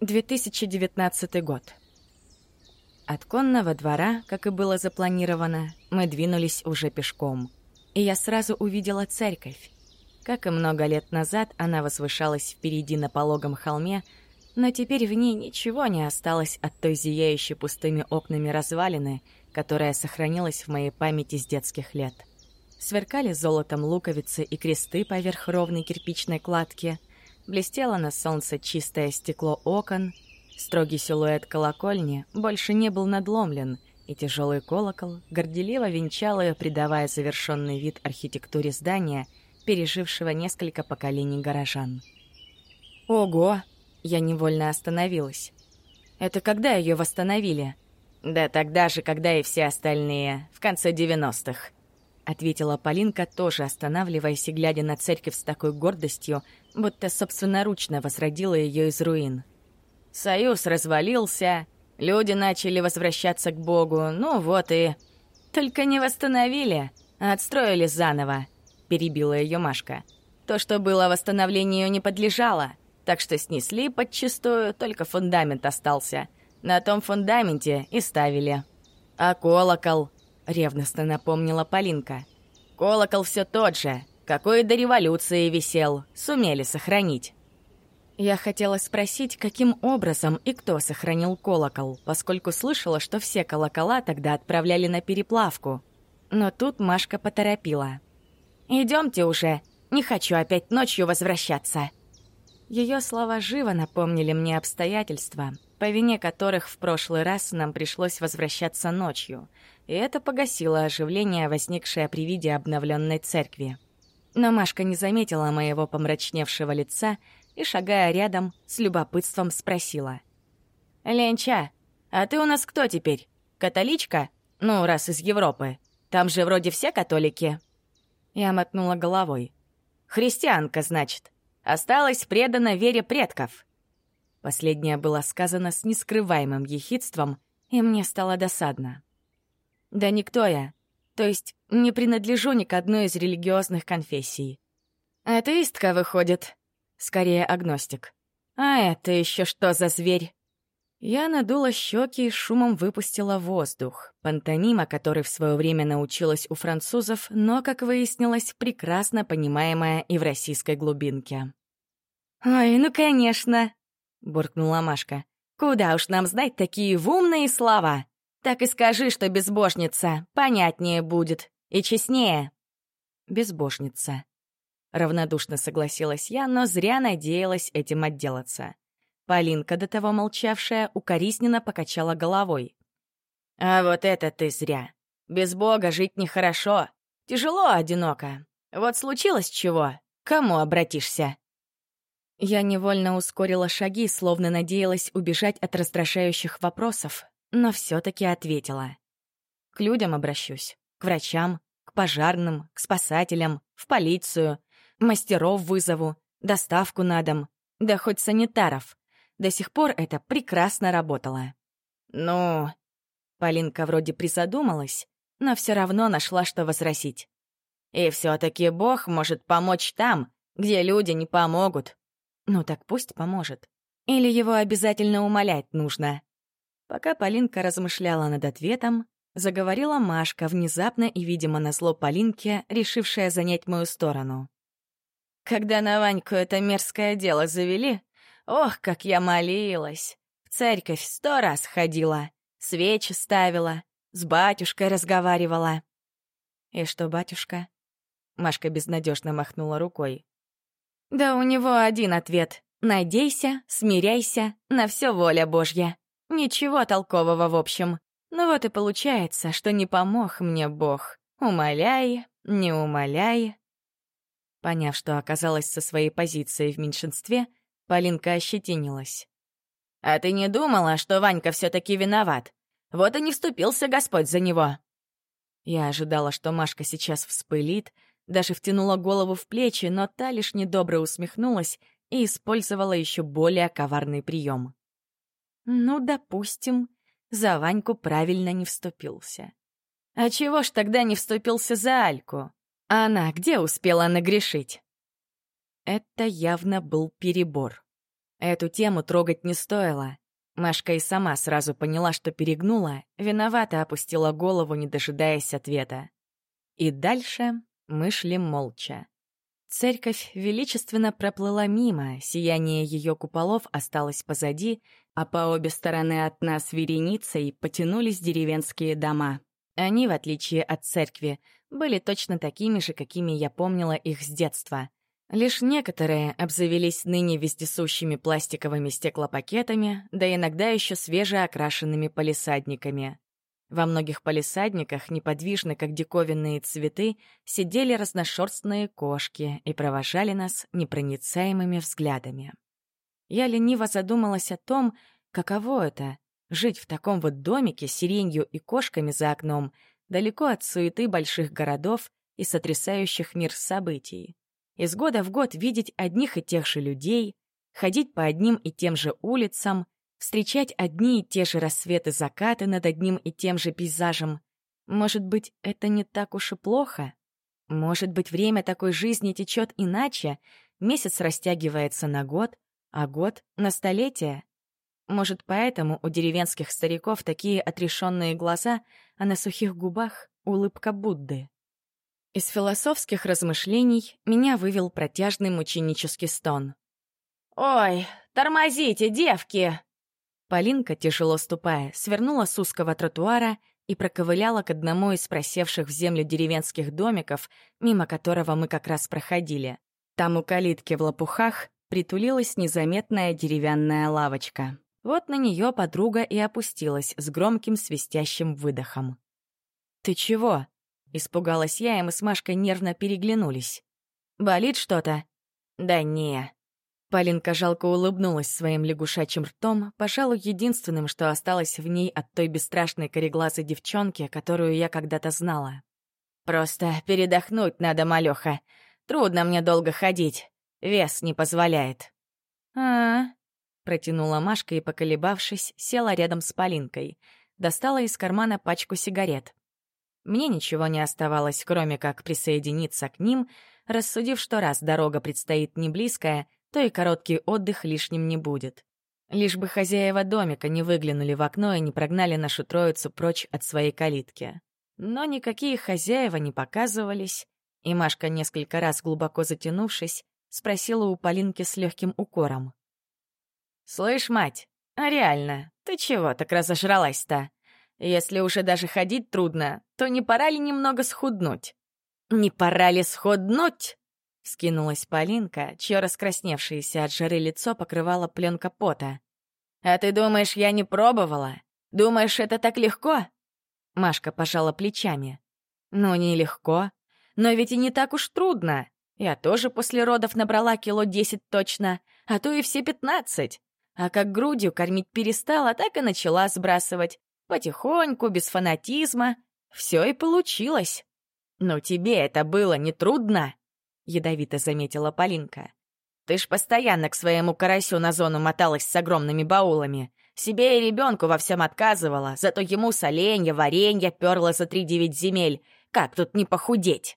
2019 год. От конного двора, как и было запланировано, мы двинулись уже пешком. И я сразу увидела церковь. Как и много лет назад, она возвышалась впереди на пологом холме, но теперь в ней ничего не осталось от той зияющей пустыми окнами развалины, которая сохранилась в моей памяти с детских лет. Сверкали золотом луковицы и кресты поверх ровной кирпичной кладки, блестело на солнце чистое стекло окон, строгий силуэт колокольни больше не был надломлен, и тяжелый колокол горделиво венчал ее, придавая завершенный вид архитектуре здания, пережившего несколько поколений горожан. «Ого!» — я невольно остановилась. «Это когда ее восстановили?» «Да тогда же, когда и все остальные, в конце девяностых», — ответила Полинка, тоже останавливаясь и глядя на церковь с такой гордостью, будто собственноручно возродила ее из руин. Союз развалился, люди начали возвращаться к Богу, ну вот и... Только не восстановили, а отстроили заново, перебила ее Машка. То, что было восстановлению, не подлежало, так что снесли подчистую, только фундамент остался. На том фундаменте и ставили. А колокол, ревностно напомнила Полинка. Колокол все тот же, какой до революции висел, сумели сохранить. Я хотела спросить, каким образом и кто сохранил колокол, поскольку слышала, что все колокола тогда отправляли на переплавку. Но тут Машка поторопила. «Идемте уже, не хочу опять ночью возвращаться». Ее слова живо напомнили мне обстоятельства, по вине которых в прошлый раз нам пришлось возвращаться ночью, и это погасило оживление, возникшее при виде обновленной церкви. Но Машка не заметила моего помрачневшего лица и, шагая рядом, с любопытством спросила. «Ленча, а ты у нас кто теперь? Католичка? Ну, раз из Европы. Там же вроде все католики». Я мотнула головой. «Христианка, значит. Осталась предана вере предков». Последнее было сказано с нескрываемым ехидством, и мне стало досадно. «Да никто я. То есть не принадлежу ни к одной из религиозных конфессий. Атеистка, выходит. Скорее, агностик. А это еще что за зверь? Я надула щеки и шумом выпустила воздух. Пантонима, который в свое время научилась у французов, но, как выяснилось, прекрасно понимаемая и в российской глубинке. «Ой, ну конечно!» — буркнула Машка. «Куда уж нам знать такие умные слова? Так и скажи, что безбожница, понятнее будет и честнее. Безбожница. Равнодушно согласилась я, но зря надеялась этим отделаться. Полинка, до того молчавшая, укоризненно покачала головой. «А вот это ты зря. Без Бога жить нехорошо. Тяжело, одиноко. Вот случилось чего? Кому обратишься?» Я невольно ускорила шаги, словно надеялась убежать от раздражающих вопросов, но все-таки ответила. К людям обращусь, к врачам, к пожарным, к спасателям, в полицию, мастеров вызову, доставку на дом, да хоть санитаров. До сих пор это прекрасно работало. Ну, Полинка вроде призадумалась, но все равно нашла, что возразить. И все-таки Бог может помочь там, где люди не помогут. Ну так пусть поможет. Или его обязательно умолять нужно. Пока Полинка размышляла над ответом, заговорила Машка, внезапно и, видимо, на зло Полинке, решившая занять мою сторону. «Когда на Ваньку это мерзкое дело завели, ох, как я молилась! В церковь сто раз ходила, свечи ставила, с батюшкой разговаривала». «И что, батюшка?» Машка безнадежно махнула рукой. «Да у него один ответ. Надейся, смиряйся, на все воля Божья». Ничего толкового в общем. Ну вот и получается, что не помог мне Бог. Умоляй, не умоляй. Поняв, что оказалась со своей позицией в меньшинстве, Полинка ощетинилась. «А ты не думала, что Ванька все таки виноват? Вот и не вступился Господь за него!» Я ожидала, что Машка сейчас вспылит, даже втянула голову в плечи, но та лишь недобро усмехнулась и использовала еще более коварный прием. Ну, допустим, за Ваньку правильно не вступился. А чего ж тогда не вступился за Альку? Она где успела нагрешить? Это явно был перебор. Эту тему трогать не стоило. Машка и сама сразу поняла, что перегнула, виновато опустила голову, не дожидаясь ответа. И дальше мы шли молча. Церковь величественно проплыла мимо, сияние ее куполов осталось позади, а по обе стороны от нас вереницей потянулись деревенские дома. Они, в отличие от церкви, были точно такими же, какими я помнила их с детства. Лишь некоторые обзавелись ныне вездесущими пластиковыми стеклопакетами, да иногда еще свежеокрашенными полисадниками. Во многих полисадниках, неподвижно, как диковинные цветы, сидели разношерстные кошки и провожали нас непроницаемыми взглядами. Я лениво задумалась о том, каково это — жить в таком вот домике с сиренью и кошками за окном, далеко от суеты больших городов и сотрясающих мир событий из года в год видеть одних и тех же людей, ходить по одним и тем же улицам, встречать одни и те же рассветы закаты над одним и тем же пейзажем. Может быть, это не так уж и плохо? Может быть, время такой жизни течет иначе, месяц растягивается на год, а год — на столетие? Может, поэтому у деревенских стариков такие отрешенные глаза, а на сухих губах — улыбка Будды? Из философских размышлений меня вывел протяжный мученический стон. «Ой, тормозите, девки!» Полинка, тяжело ступая, свернула с узкого тротуара и проковыляла к одному из просевших в землю деревенских домиков, мимо которого мы как раз проходили. Там у калитки в лопухах притулилась незаметная деревянная лавочка. Вот на нее подруга и опустилась с громким свистящим выдохом. «Ты чего?» Испугалась я, и мы с Машкой нервно переглянулись. «Болит что-то?» «Да не». Полинка жалко улыбнулась своим лягушачьим ртом, пожалуй, единственным, что осталось в ней от той бесстрашной кореглазой девчонки, которую я когда-то знала. «Просто передохнуть надо, малёха. Трудно мне долго ходить. Вес не позволяет». «А-а-а», протянула Машка и, поколебавшись, села рядом с Полинкой. Достала из кармана пачку сигарет. Мне ничего не оставалось, кроме как присоединиться к ним, рассудив, что раз дорога предстоит не близкая, то и короткий отдых лишним не будет. Лишь бы хозяева домика не выглянули в окно и не прогнали нашу троицу прочь от своей калитки. Но никакие хозяева не показывались, и Машка, несколько раз глубоко затянувшись, спросила у Полинки с легким укором. «Слышь, мать, а реально, ты чего так разожралась-то? Если уже даже ходить трудно, то не пора ли немного схуднуть? «Не пора ли схуднуть?» — скинулась Полинка, чье раскрасневшееся от жары лицо покрывала пленка пота. «А ты думаешь, я не пробовала? Думаешь, это так легко?» Машка пожала плечами. «Ну, нелегко. Но ведь и не так уж трудно. Я тоже после родов набрала кило десять точно, а то и все пятнадцать. А как грудью кормить перестала, так и начала сбрасывать. Потихоньку, без фанатизма. Все и получилось. «Но тебе это было не трудно?» — ядовито заметила Полинка. «Ты ж постоянно к своему карасю на зону моталась с огромными баулами. Себе и ребенку во всем отказывала, зато ему соленья, варенья перла за три девять земель. Как тут не похудеть?»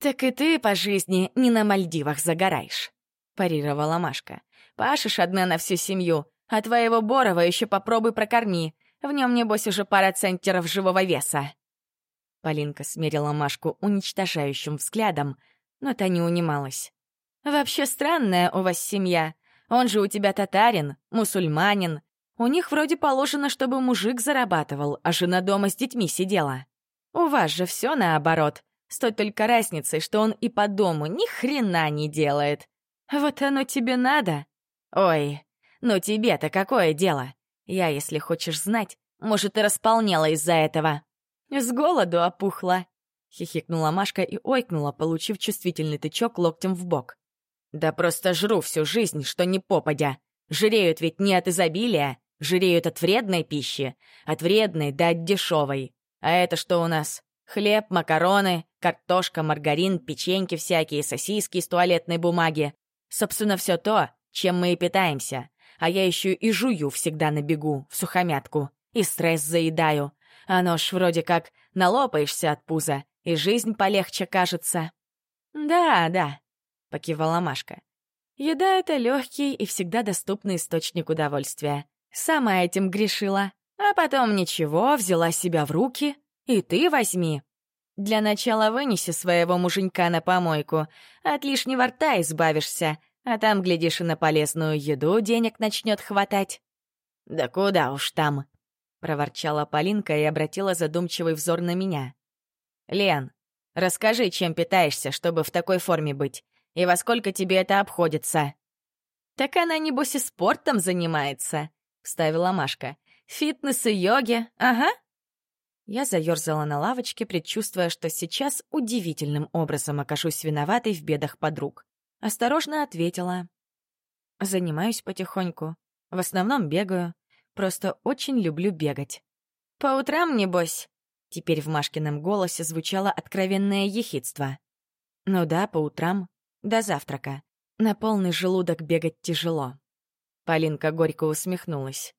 «Так и ты по жизни не на Мальдивах загораешь», — парировала Машка. «Пашешь одна на всю семью, а твоего Борова еще попробуй прокорми. В нем, небось, уже пара центнеров живого веса». Полинка смерила Машку уничтожающим взглядом, но та не унималась. «Вообще странная у вас семья. Он же у тебя татарин, мусульманин. У них вроде положено, чтобы мужик зарабатывал, а жена дома с детьми сидела. У вас же все наоборот. С той только разницей, что он и по дому ни хрена не делает. Вот оно тебе надо? Ой, ну тебе-то какое дело? Я, если хочешь знать, может, и располнела из-за этого. С голоду опухла. Хихикнула Машка и ойкнула, получив чувствительный тычок локтем в бок. «Да просто жру всю жизнь, что не попадя. Жиреют ведь не от изобилия, жиреют от вредной пищи. От вредной да от дешевой. А это что у нас? Хлеб, макароны, картошка, маргарин, печеньки всякие, сосиски из туалетной бумаги. Собственно, все то, чем мы и питаемся а я еще и жую всегда на бегу, в сухомятку, и стресс заедаю. Оно ж вроде как налопаешься от пуза, и жизнь полегче кажется. «Да, да», — покивала Машка. Еда — это легкий и всегда доступный источник удовольствия. Сама этим грешила. А потом ничего, взяла себя в руки. И ты возьми. Для начала вынеси своего муженька на помойку. От лишнего рта избавишься. А там, глядишь, и на полезную еду денег начнет хватать. «Да куда уж там!» — проворчала Полинка и обратила задумчивый взор на меня. «Лен, расскажи, чем питаешься, чтобы в такой форме быть, и во сколько тебе это обходится?» «Так она, небось, и спортом занимается», — вставила Машка. «Фитнес и йоги, ага». Я заёрзала на лавочке, предчувствуя, что сейчас удивительным образом окажусь виноватой в бедах подруг. Осторожно ответила. Занимаюсь потихоньку. В основном бегаю. Просто очень люблю бегать. По утрам, небось? Теперь в Машкином голосе звучало откровенное ехидство. Ну да, по утрам. До завтрака. На полный желудок бегать тяжело. Полинка горько усмехнулась.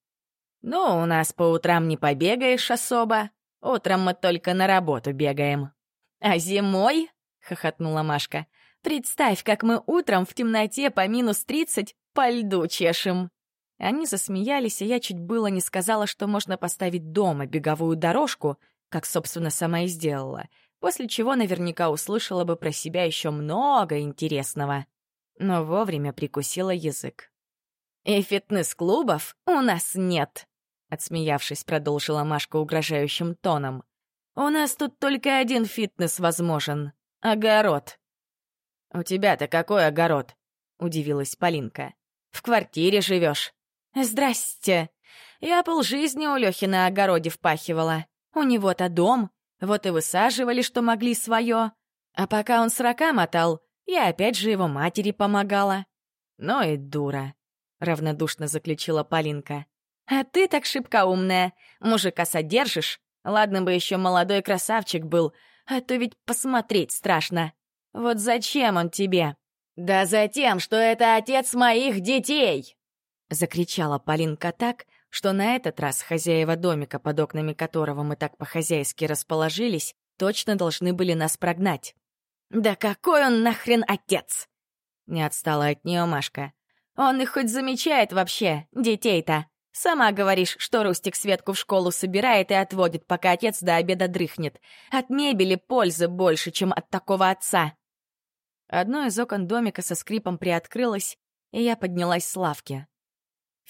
«Ну, у нас по утрам не побегаешь особо. Утром мы только на работу бегаем». «А зимой?» — хохотнула Машка. «Представь, как мы утром в темноте по минус тридцать по льду чешем». Они засмеялись, и я чуть было не сказала, что можно поставить дома беговую дорожку, как, собственно, сама и сделала, после чего наверняка услышала бы про себя еще много интересного. Но вовремя прикусила язык. «И фитнес-клубов у нас нет», — отсмеявшись, продолжила Машка угрожающим тоном. «У нас тут только один фитнес возможен — огород». «У тебя-то какой огород?» — удивилась Полинка. «В квартире живешь. «Здрасте. Я полжизни у Лёхи на огороде впахивала. У него-то дом, вот и высаживали, что могли свое. А пока он срока мотал, я опять же его матери помогала». «Ну и дура», — равнодушно заключила Полинка. «А ты так шибко умная. Мужика содержишь? Ладно бы еще молодой красавчик был, а то ведь посмотреть страшно. Вот зачем он тебе?» «Да за тем, что это отец моих детей!» Закричала Полинка так, что на этот раз хозяева домика, под окнами которого мы так по-хозяйски расположились, точно должны были нас прогнать. «Да какой он нахрен отец?» Не отстала от нее Машка. «Он их хоть замечает вообще, детей-то. Сама говоришь, что Рустик Светку в школу собирает и отводит, пока отец до обеда дрыхнет. От мебели пользы больше, чем от такого отца». Одно из окон домика со скрипом приоткрылось, и я поднялась с лавки.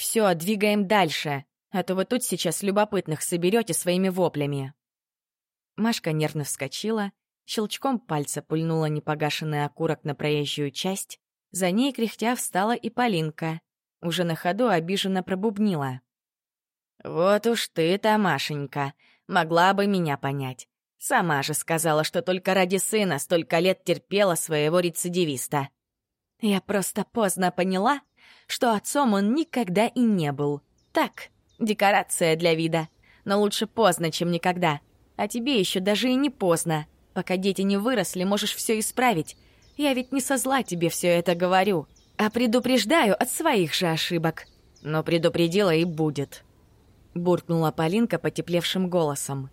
Все, двигаем дальше, а то вы тут сейчас любопытных соберете своими воплями. Машка нервно вскочила, щелчком пальца пульнула непогашенный окурок на проезжую часть, за ней кряхтя встала и Полинка. Уже на ходу обиженно пробубнила. «Вот уж ты-то, Машенька, могла бы меня понять. Сама же сказала, что только ради сына столько лет терпела своего рецидивиста». «Я просто поздно поняла, что отцом он никогда и не был. Так, декорация для вида. Но лучше поздно, чем никогда. А тебе еще даже и не поздно. Пока дети не выросли, можешь все исправить. Я ведь не со зла тебе все это говорю, а предупреждаю от своих же ошибок. Но предупредила и будет. Буркнула Полинка потеплевшим голосом.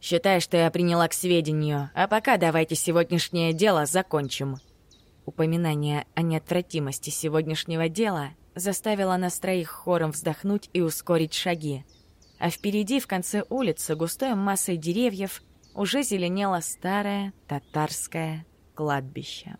«Считай, что я приняла к сведению, а пока давайте сегодняшнее дело закончим». Упоминание о неотвратимости сегодняшнего дела заставило нас троих хором вздохнуть и ускорить шаги. А впереди, в конце улицы, густой массой деревьев, уже зеленело старое татарское кладбище.